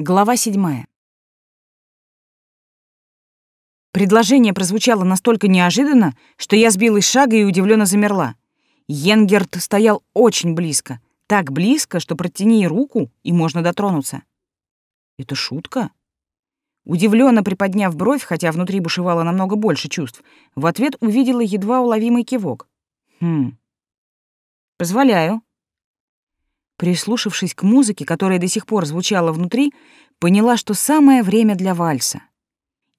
Глава седьмая. Предложение прозвучало настолько неожиданно, что я сбилась с шага и удивленно замерла. Йенгерт стоял очень близко, так близко, что протяни руку, и можно дотронуться. Это шутка? Удивленно приподняв бровь, хотя внутри бушевало намного больше чувств, в ответ увидела едва уловимый кивок. Хм. Позволяю. Прислушавшись к музыке, которая до сих пор звучала внутри, поняла, что самое время для вальса.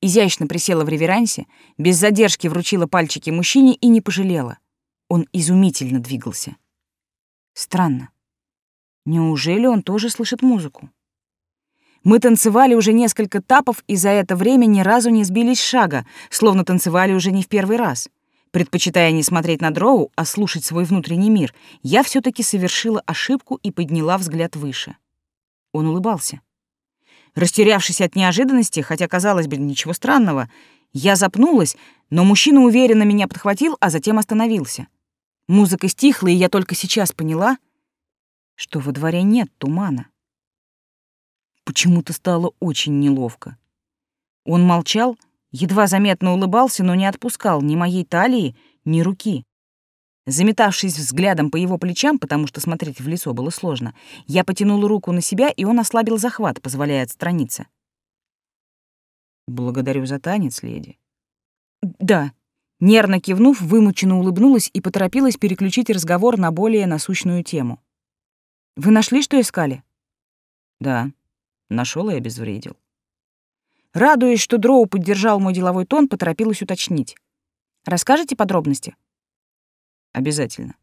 Изящно присела в реверансе, без задержки вручила пальчики мужчине и не пожалела. Он изумительно двигался. Странно. Неужели он тоже слышит музыку? Мы танцевали уже несколько тапов, и за это время ни разу не сбились с шага, словно танцевали уже не в первый раз. Предпочитая не смотреть на Дроу, а слушать свой внутренний мир, я все таки совершила ошибку и подняла взгляд выше. Он улыбался. Растерявшись от неожиданности, хотя, казалось бы, ничего странного, я запнулась, но мужчина уверенно меня подхватил, а затем остановился. Музыка стихла, и я только сейчас поняла, что во дворе нет тумана. Почему-то стало очень неловко. Он молчал, едва заметно улыбался, но не отпускал ни моей талии, ни руки. Заметавшись взглядом по его плечам, потому что смотреть в лицо было сложно, я потянула руку на себя, и он ослабил захват, позволяя отстраниться. «Благодарю за танец, леди». «Да». Нервно кивнув, вымученно улыбнулась и поторопилась переключить разговор на более насущную тему. «Вы нашли, что искали?» «Да, нашел и обезвредил». Радуясь, что Дроу поддержал мой деловой тон, поторопилась уточнить. «Расскажете подробности?» Обязательно.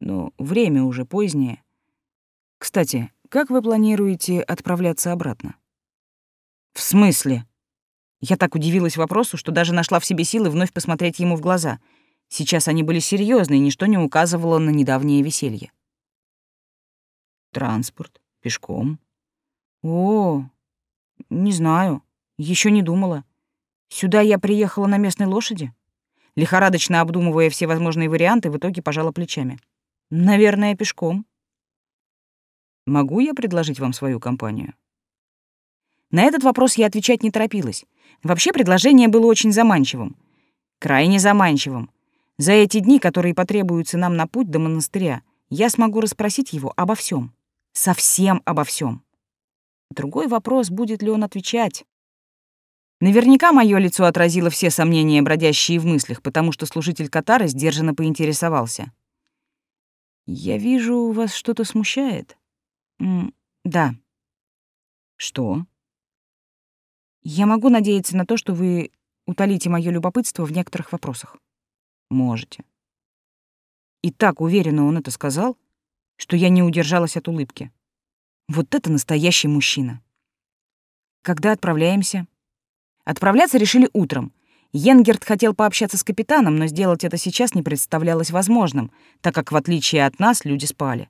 Но время уже позднее. Кстати, как вы планируете отправляться обратно? В смысле? Я так удивилась вопросу, что даже нашла в себе силы вновь посмотреть ему в глаза. Сейчас они были серьезны, и ничто не указывало на недавнее веселье. Транспорт, пешком. О, не знаю, еще не думала. Сюда я приехала на местной лошади. Лихорадочно обдумывая все возможные варианты, в итоге пожала плечами. «Наверное, пешком». «Могу я предложить вам свою компанию?» На этот вопрос я отвечать не торопилась. Вообще предложение было очень заманчивым. Крайне заманчивым. За эти дни, которые потребуются нам на путь до монастыря, я смогу расспросить его обо всем, Совсем обо всем. Другой вопрос, будет ли он отвечать. Наверняка мое лицо отразило все сомнения, бродящие в мыслях, потому что служитель Катара сдержанно поинтересовался. «Я вижу, вас что-то смущает?» М «Да». «Что?» «Я могу надеяться на то, что вы утолите мое любопытство в некоторых вопросах». «Можете». И так уверенно он это сказал, что я не удержалась от улыбки. Вот это настоящий мужчина. «Когда отправляемся?» Отправляться решили утром. Йенгерт хотел пообщаться с капитаном, но сделать это сейчас не представлялось возможным, так как, в отличие от нас, люди спали.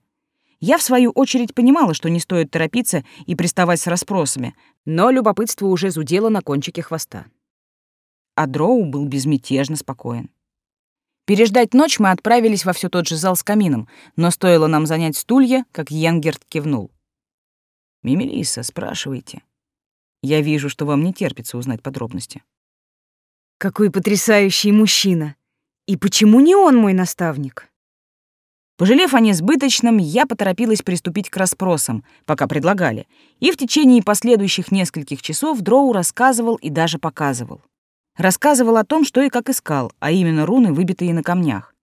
Я, в свою очередь, понимала, что не стоит торопиться и приставать с расспросами, но любопытство уже зудело на кончике хвоста. А Дроу был безмятежно спокоен. Переждать ночь мы отправились во все тот же зал с камином, но стоило нам занять стулья, как Йенгерт кивнул. «Мимелиса, спрашивайте». Я вижу, что вам не терпится узнать подробности. Какой потрясающий мужчина! И почему не он мой наставник? Пожалев о несбыточном, я поторопилась приступить к расспросам, пока предлагали, и в течение последующих нескольких часов Дроу рассказывал и даже показывал. Рассказывал о том, что и как искал, а именно руны, выбитые на камнях.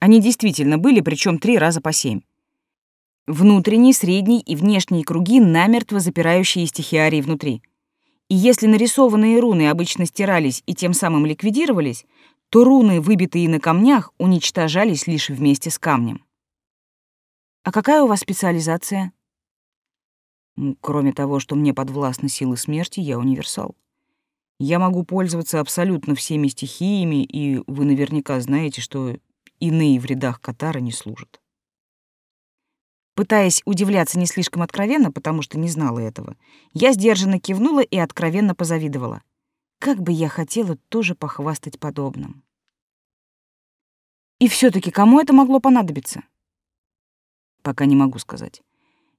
Они действительно были, причем три раза по семь. Внутренний, средний и внешний круги, намертво запирающие стихиарии внутри — и если нарисованные руны обычно стирались и тем самым ликвидировались, то руны, выбитые на камнях, уничтожались лишь вместе с камнем. А какая у вас специализация? Кроме того, что мне подвластны силы смерти, я универсал. Я могу пользоваться абсолютно всеми стихиями, и вы наверняка знаете, что иные в рядах Катара не служат. Пытаясь удивляться не слишком откровенно, потому что не знала этого, я сдержанно кивнула и откровенно позавидовала. Как бы я хотела тоже похвастать подобным. И все таки кому это могло понадобиться? Пока не могу сказать.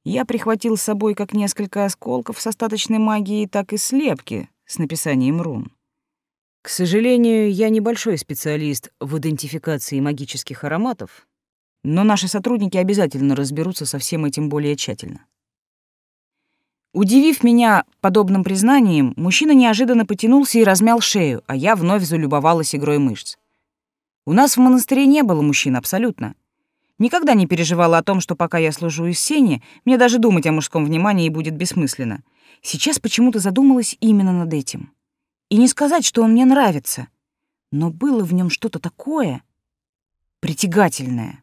Я прихватил с собой как несколько осколков с остаточной магией, так и слепки с написанием рун. К сожалению, я небольшой специалист в идентификации магических ароматов, но наши сотрудники обязательно разберутся со всем этим более тщательно. Удивив меня подобным признанием, мужчина неожиданно потянулся и размял шею, а я вновь залюбовалась игрой мышц. У нас в монастыре не было мужчин абсолютно. Никогда не переживала о том, что пока я служу из сени, мне даже думать о мужском внимании будет бессмысленно. Сейчас почему-то задумалась именно над этим. И не сказать, что он мне нравится, но было в нем что-то такое притягательное.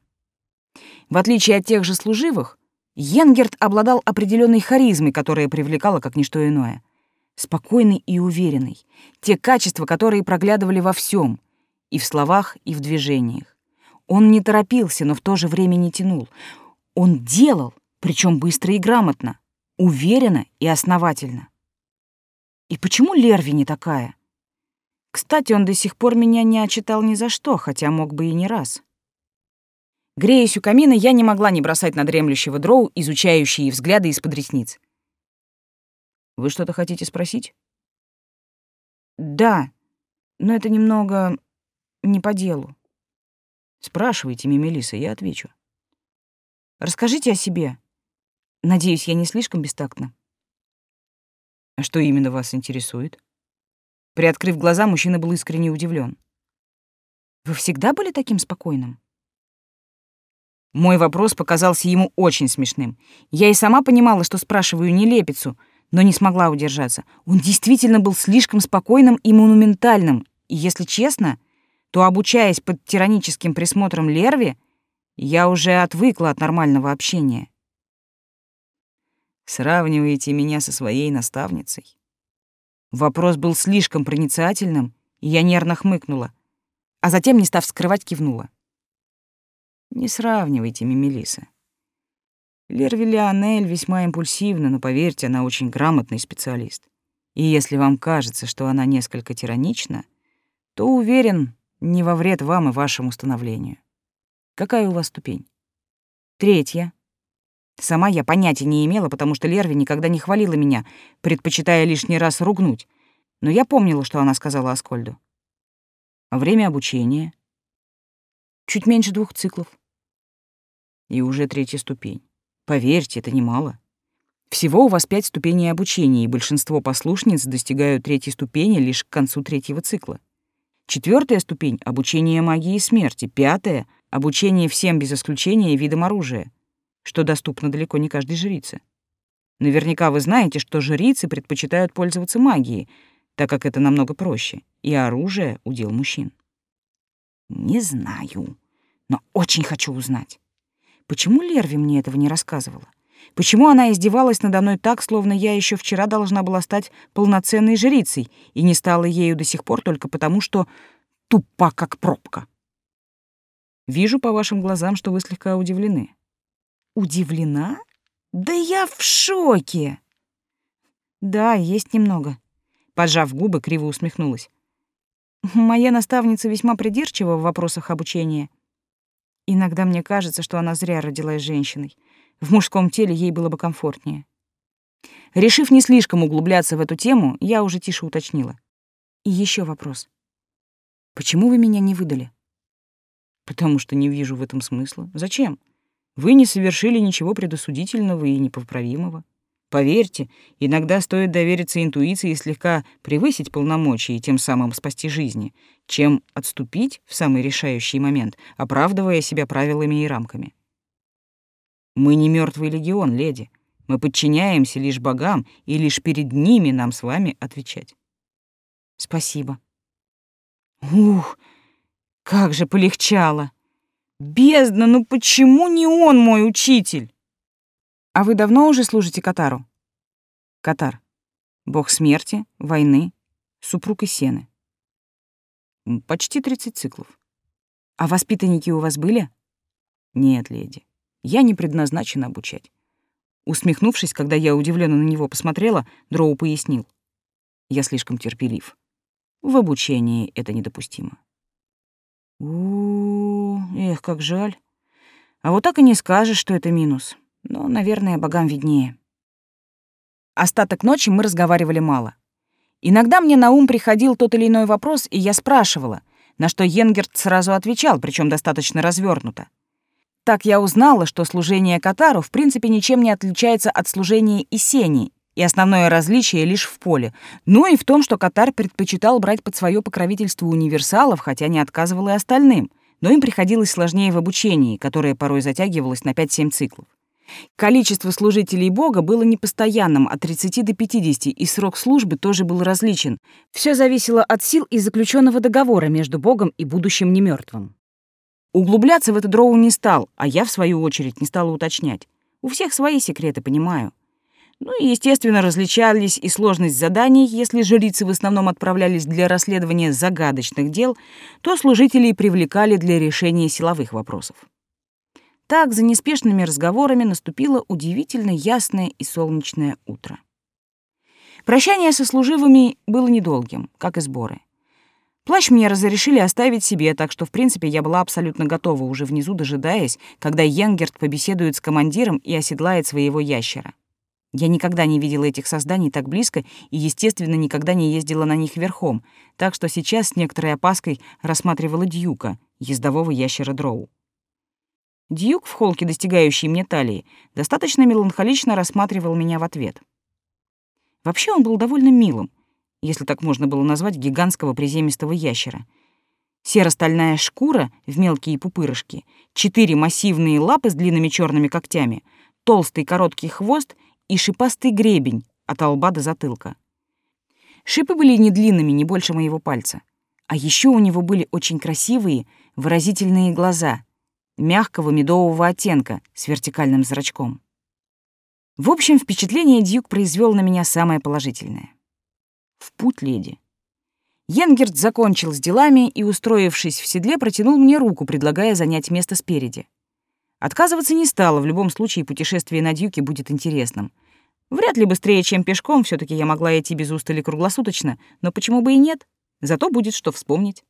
В отличие от тех же служивых, Йенгерт обладал определенной харизмой, которая привлекала как ничто иное. Спокойный и уверенный. Те качества, которые проглядывали во всем, и в словах, и в движениях. Он не торопился, но в то же время не тянул. Он делал, причем быстро и грамотно, уверенно и основательно. И почему Лерви не такая? Кстати, он до сих пор меня не отчитал ни за что, хотя мог бы и не раз. Греясь у камина, я не могла не бросать на дремлющего дроу изучающие взгляды из-под ресниц. «Вы что-то хотите спросить?» «Да, но это немного не по делу». «Спрашивайте, Мимелиса, я отвечу». «Расскажите о себе. Надеюсь, я не слишком бестактна». А что именно вас интересует? Приоткрыв глаза, мужчина был искренне удивлен. Вы всегда были таким спокойным? Мой вопрос показался ему очень смешным. Я и сама понимала, что спрашиваю нелепицу, но не смогла удержаться. Он действительно был слишком спокойным и монументальным, и, если честно, то, обучаясь под тираническим присмотром Лерви, я уже отвыкла от нормального общения. Сравниваете меня со своей наставницей? Вопрос был слишком проницательным, и я нервно хмыкнула, а затем, не став скрывать, кивнула. Не сравнивайте, Мимелиса. Лерви Леонель весьма импульсивна, но поверьте, она очень грамотный специалист. И если вам кажется, что она несколько тиранична, то уверен, не во вред вам и вашему становлению. Какая у вас ступень? Третья. Сама я понятия не имела, потому что Лерви никогда не хвалила меня, предпочитая лишний раз ругнуть. Но я помнила, что она сказала Аскольду. Время обучения? Чуть меньше двух циклов. И уже третья ступень. Поверьте, это немало. Всего у вас пять ступеней обучения, и большинство послушниц достигают третьей ступени лишь к концу третьего цикла. Четвертая ступень — обучение магии смерти. Пятая — обучение всем без исключения видам оружия что доступно далеко не каждой жрице. Наверняка вы знаете, что жрицы предпочитают пользоваться магией, так как это намного проще, и оружие — удел мужчин. Не знаю, но очень хочу узнать. Почему Лерви мне этого не рассказывала? Почему она издевалась надо мной так, словно я еще вчера должна была стать полноценной жрицей и не стала ею до сих пор только потому, что тупа как пробка? Вижу по вашим глазам, что вы слегка удивлены. Удивлена? Да я в шоке. Да, есть немного. Поджав губы, криво усмехнулась. Моя наставница весьма придирчива в вопросах обучения. Иногда мне кажется, что она зря родилась женщиной. В мужском теле ей было бы комфортнее. Решив не слишком углубляться в эту тему, я уже тише уточнила. И еще вопрос. Почему вы меня не выдали? Потому что не вижу в этом смысла. Зачем? Вы не совершили ничего предосудительного и непоправимого. Поверьте, иногда стоит довериться интуиции и слегка превысить полномочия и тем самым спасти жизни, чем отступить в самый решающий момент, оправдывая себя правилами и рамками. Мы не мертвый легион, леди. Мы подчиняемся лишь богам, и лишь перед ними нам с вами отвечать. Спасибо. Ух, как же полегчало! Бездна, ну почему не он мой учитель? А вы давно уже служите Катару? Катар. Бог смерти, войны, супруг и сены. Почти 30 циклов. А воспитанники у вас были? Нет, леди. Я не предназначена обучать. Усмехнувшись, когда я удивленно на него посмотрела, Дроу пояснил. Я слишком терпелив. В обучении это недопустимо. У, -у, у эх, как жаль. А вот так и не скажешь, что это минус. Но, наверное, богам виднее. Остаток ночи мы разговаривали мало. Иногда мне на ум приходил тот или иной вопрос, и я спрашивала, на что Йенгерт сразу отвечал, причем достаточно развернуто. Так я узнала, что служение Катару в принципе ничем не отличается от служения Исени, и основное различие лишь в поле, ну и в том, что Катар предпочитал брать под свое покровительство универсалов, хотя не отказывал и остальным, но им приходилось сложнее в обучении, которое порой затягивалось на 5-7 циклов. Количество служителей Бога было непостоянным от 30 до 50, и срок службы тоже был различен. Все зависело от сил и заключенного договора между Богом и будущим немертвым. Углубляться в это дроу не стал, а я, в свою очередь, не стала уточнять. У всех свои секреты, понимаю. Ну и, естественно, различались и сложность заданий. Если жрицы в основном отправлялись для расследования загадочных дел, то служителей привлекали для решения силовых вопросов. Так, за неспешными разговорами наступило удивительно ясное и солнечное утро. Прощание со служивыми было недолгим, как и сборы. Плащ мне разрешили оставить себе, так что, в принципе, я была абсолютно готова, уже внизу дожидаясь, когда Йенгерт побеседует с командиром и оседлает своего ящера. Я никогда не видела этих созданий так близко и, естественно, никогда не ездила на них верхом, так что сейчас с некоторой опаской рассматривала Дьюка, ездового ящера Дроу. Дьюк в холке, достигающей мне талии, достаточно меланхолично рассматривал меня в ответ. Вообще он был довольно милым, если так можно было назвать гигантского приземистого ящера. Серо-стальная шкура в мелкие пупырышки, четыре массивные лапы с длинными черными когтями, толстый короткий хвост и шипастый гребень от лба до затылка. Шипы были не длинными, не больше моего пальца. А еще у него были очень красивые, выразительные глаза — мягкого медового оттенка с вертикальным зрачком. В общем, впечатление Дьюк произвел на меня самое положительное. В путь, леди. Йенгерт закончил с делами и, устроившись в седле, протянул мне руку, предлагая занять место спереди. Отказываться не стало, в любом случае путешествие на Дьюке будет интересным. Вряд ли быстрее, чем пешком, все таки я могла идти без устали круглосуточно, но почему бы и нет? Зато будет что вспомнить.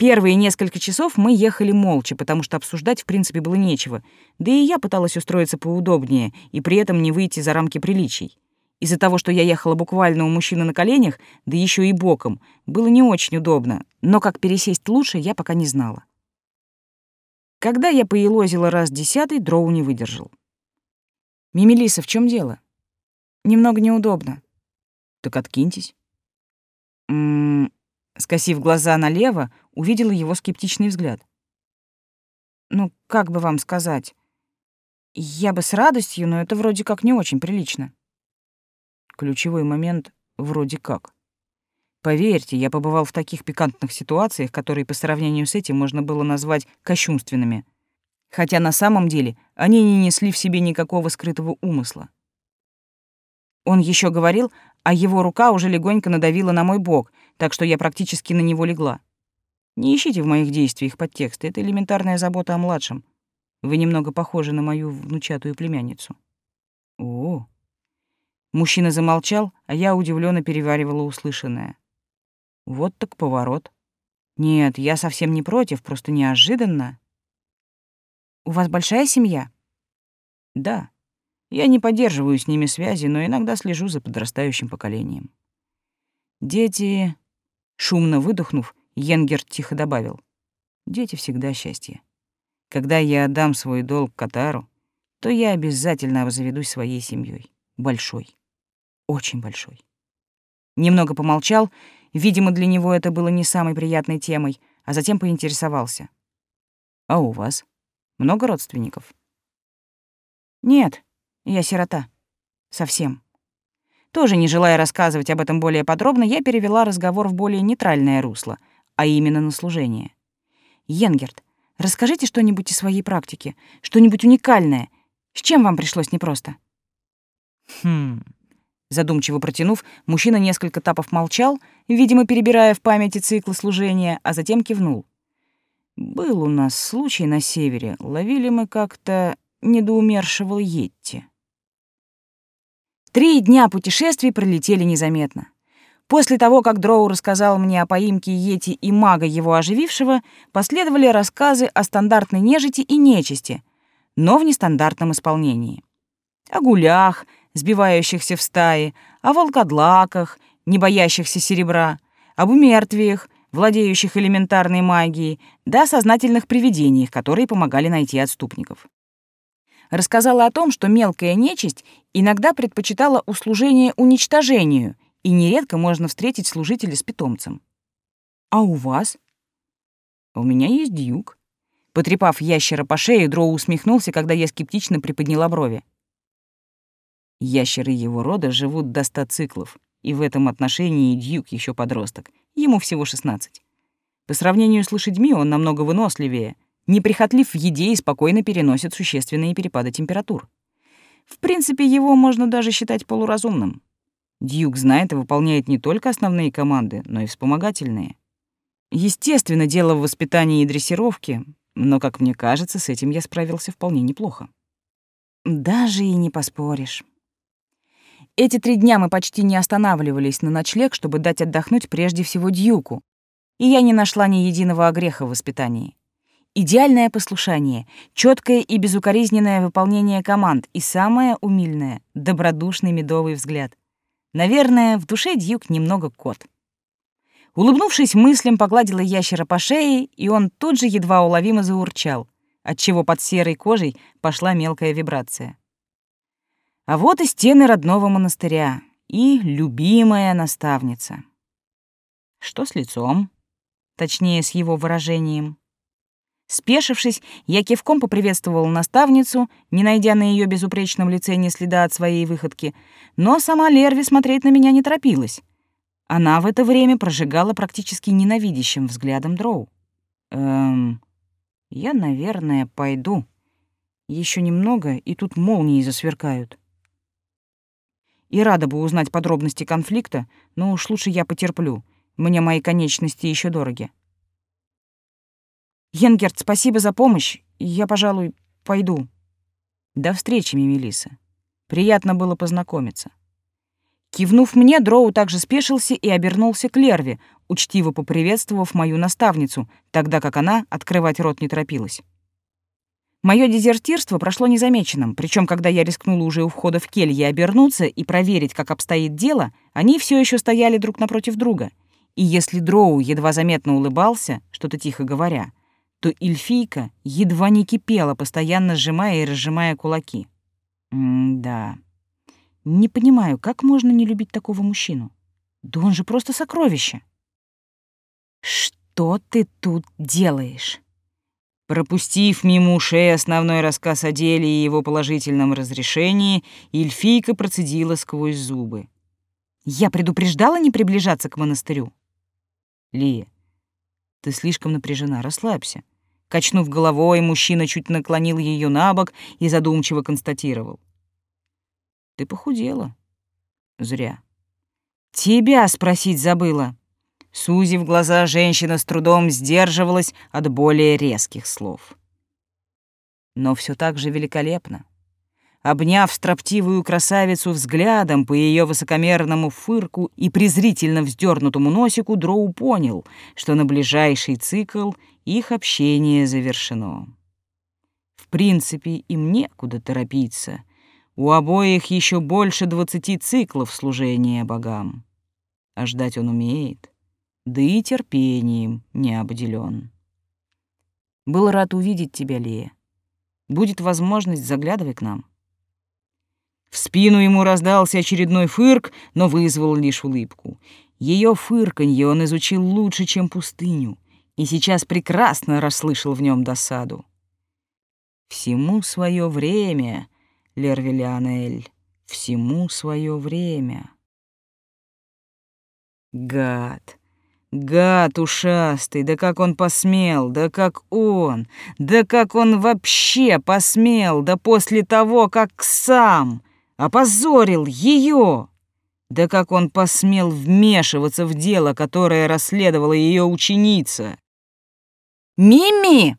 Первые несколько часов мы ехали молча, потому что обсуждать в принципе было нечего, да и я пыталась устроиться поудобнее и при этом не выйти за рамки приличий. Из-за того, что я ехала буквально у мужчины на коленях, да еще и боком, было не очень удобно, но как пересесть лучше, я пока не знала. Когда я поелозила раз десятый, Дроу не выдержал. «Мимилиса, в чем дело?» «Немного неудобно». «Так откиньтесь». «М -м, Скосив глаза налево, увидела его скептичный взгляд. «Ну, как бы вам сказать? Я бы с радостью, но это вроде как не очень прилично». Ключевой момент «вроде как». Поверьте, я побывал в таких пикантных ситуациях, которые по сравнению с этим можно было назвать кощунственными. Хотя на самом деле они не несли в себе никакого скрытого умысла. Он еще говорил, а его рука уже легонько надавила на мой бок, так что я практически на него легла. Не ищите в моих действиях подтексты, это элементарная забота о младшем. Вы немного похожи на мою внучатую племянницу. О. Мужчина замолчал, а я удивленно переваривала услышанное. Вот так поворот. Нет, я совсем не против, просто неожиданно. У вас большая семья? Да. Я не поддерживаю с ними связи, но иногда слежу за подрастающим поколением. Дети Шумно выдохнув, Йенгер тихо добавил. «Дети всегда счастье. Когда я отдам свой долг Катару, то я обязательно обзаведусь своей семьей, Большой. Очень большой». Немного помолчал, видимо, для него это было не самой приятной темой, а затем поинтересовался. «А у вас? Много родственников?» «Нет, я сирота. Совсем». Тоже не желая рассказывать об этом более подробно, я перевела разговор в более нейтральное русло, а именно на служение. «Йенгерт, расскажите что-нибудь о своей практике, что-нибудь уникальное. С чем вам пришлось непросто?» «Хм...» Задумчиво протянув, мужчина несколько тапов молчал, видимо, перебирая в памяти циклы служения, а затем кивнул. «Был у нас случай на севере. Ловили мы как-то недоумершего Йетти». Три дня путешествий пролетели незаметно. После того, как Дроу рассказал мне о поимке Йети и мага его оживившего, последовали рассказы о стандартной нежити и нечисти. но в нестандартном исполнении. О гулях, сбивающихся в стаи, о волкодлаках, не боящихся серебра, об умертвиях, владеющих элементарной магией, да о сознательных привидениях, которые помогали найти отступников. Рассказала о том, что мелкая нечисть иногда предпочитала услужение уничтожению, и нередко можно встретить служителя с питомцем. «А у вас?» «У меня есть дюк». Потрепав ящера по шее, Дроу усмехнулся, когда я скептично приподняла брови. Ящеры его рода живут до ста циклов, и в этом отношении Дьюк еще подросток. Ему всего 16. По сравнению с лошадьми он намного выносливее, неприхотлив в еде и спокойно переносит существенные перепады температур. В принципе, его можно даже считать полуразумным. Дьюк знает и выполняет не только основные команды, но и вспомогательные. Естественно, дело в воспитании и дрессировке, но, как мне кажется, с этим я справился вполне неплохо. Даже и не поспоришь. Эти три дня мы почти не останавливались на ночлег, чтобы дать отдохнуть прежде всего Дьюку, и я не нашла ни единого огреха в воспитании. Идеальное послушание, четкое и безукоризненное выполнение команд и самое умильное — добродушный медовый взгляд. Наверное, в душе Дьюк немного кот. Улыбнувшись мыслям, погладила ящера по шее, и он тут же едва уловимо заурчал, отчего под серой кожей пошла мелкая вибрация. А вот и стены родного монастыря и любимая наставница. Что с лицом? Точнее, с его выражением. Спешившись, я кивком поприветствовал наставницу, не найдя на ее безупречном лице ни следа от своей выходки, но сама Лерви смотреть на меня не торопилась. Она в это время прожигала практически ненавидящим взглядом Дроу. Эм, я, наверное, пойду. Еще немного, и тут молнии засверкают и рада бы узнать подробности конфликта, но уж лучше я потерплю. Мне мои конечности еще дороги. Йенгерт, спасибо за помощь. Я, пожалуй, пойду. До встречи, Мимилиса. Приятно было познакомиться. Кивнув мне, Дроу также спешился и обернулся к Лерве, учтиво поприветствовав мою наставницу, тогда как она открывать рот не торопилась. Мое дезертирство прошло незамеченным, причем, когда я рискнула уже у входа в келье обернуться и проверить, как обстоит дело, они все еще стояли друг напротив друга. И если Дроу едва заметно улыбался, что-то тихо говоря, то Эльфийка едва не кипела, постоянно сжимая и разжимая кулаки. М-да. Не понимаю, как можно не любить такого мужчину? Да он же просто сокровище. Что ты тут делаешь? Пропустив мимо ушей основной рассказ о деле и его положительном разрешении, эльфийка процедила сквозь зубы. «Я предупреждала не приближаться к монастырю». «Лия, ты слишком напряжена, расслабься». Качнув головой, мужчина чуть наклонил ее на бок и задумчиво констатировал. «Ты похудела. Зря. Тебя спросить забыла». Сузив глаза, женщина с трудом сдерживалась от более резких слов. Но все так же великолепно. Обняв строптивую красавицу взглядом по ее высокомерному фырку и презрительно вздернутому носику, Дроу понял, что на ближайший цикл их общение завершено. В принципе, им некуда торопиться. У обоих еще больше двадцати циклов служения богам. А ждать он умеет да и терпением не обделен. Был рад увидеть тебя, Лея. Будет возможность, заглядывай к нам. В спину ему раздался очередной фырк, но вызвал лишь улыбку. Ее фырканье он изучил лучше, чем пустыню, и сейчас прекрасно расслышал в нем досаду. «Всему свое время, Лервелианель, всему свое время». Гад! Гад ушастый, да как он посмел, да как он, да как он вообще посмел, да после того, как сам опозорил ее, да как он посмел вмешиваться в дело, которое расследовала ее ученица. «Мими!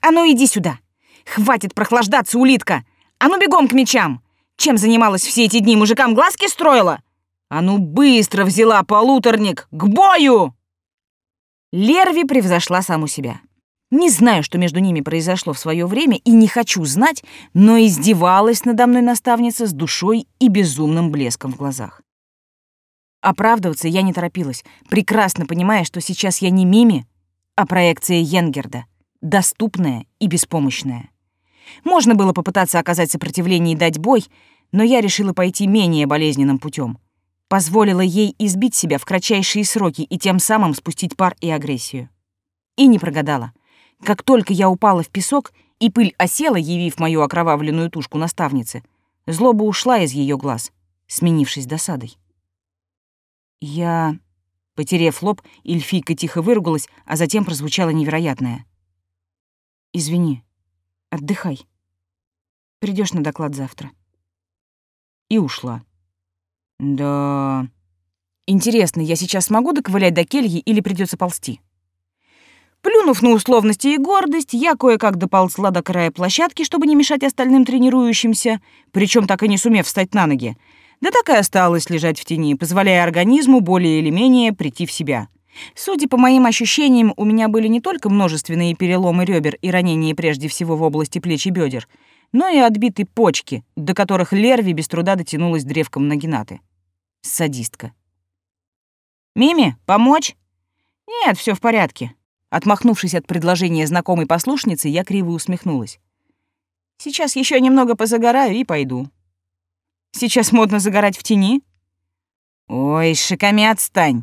А ну иди сюда! Хватит прохлаждаться, улитка! А ну бегом к мечам! Чем занималась все эти дни, мужикам глазки строила?» А ну быстро взяла полуторник! К бою!» Лерви превзошла саму себя. Не знаю, что между ними произошло в свое время, и не хочу знать, но издевалась надо мной наставница с душой и безумным блеском в глазах. Оправдываться я не торопилась, прекрасно понимая, что сейчас я не Мими, а проекция Йенгерда, доступная и беспомощная. Можно было попытаться оказать сопротивление и дать бой, но я решила пойти менее болезненным путем. Позволила ей избить себя в кратчайшие сроки и тем самым спустить пар и агрессию. И не прогадала. Как только я упала в песок, и пыль осела, явив мою окровавленную тушку наставницы, злоба ушла из ее глаз, сменившись досадой. Я... Потерев лоб, эльфийка тихо выругалась, а затем прозвучало невероятное. «Извини, отдыхай. Придешь на доклад завтра». И ушла. Да... Интересно, я сейчас смогу доковылять до кельи или придется ползти? Плюнув на условности и гордость, я кое-как доползла до края площадки, чтобы не мешать остальным тренирующимся, причем так и не сумев встать на ноги. Да так и осталось лежать в тени, позволяя организму более или менее прийти в себя. Судя по моим ощущениям, у меня были не только множественные переломы ребер и ранения прежде всего в области плеч и бедер, но и отбитые почки, до которых Лерви без труда дотянулась древком нагинаты. Садистка. «Мими, помочь?» «Нет, все в порядке. Отмахнувшись от предложения знакомой послушницы, я криво усмехнулась. «Сейчас еще немного позагораю и пойду». «Сейчас модно загорать в тени?» «Ой, шиками отстань!»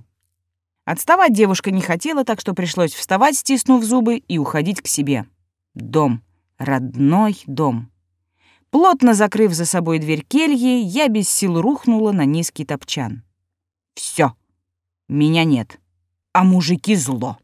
Отставать девушка не хотела, так что пришлось вставать, стиснув зубы, и уходить к себе. Дом. Родной дом. Плотно закрыв за собой дверь кельи, я без сил рухнула на низкий топчан. Все, Меня нет. А мужики зло.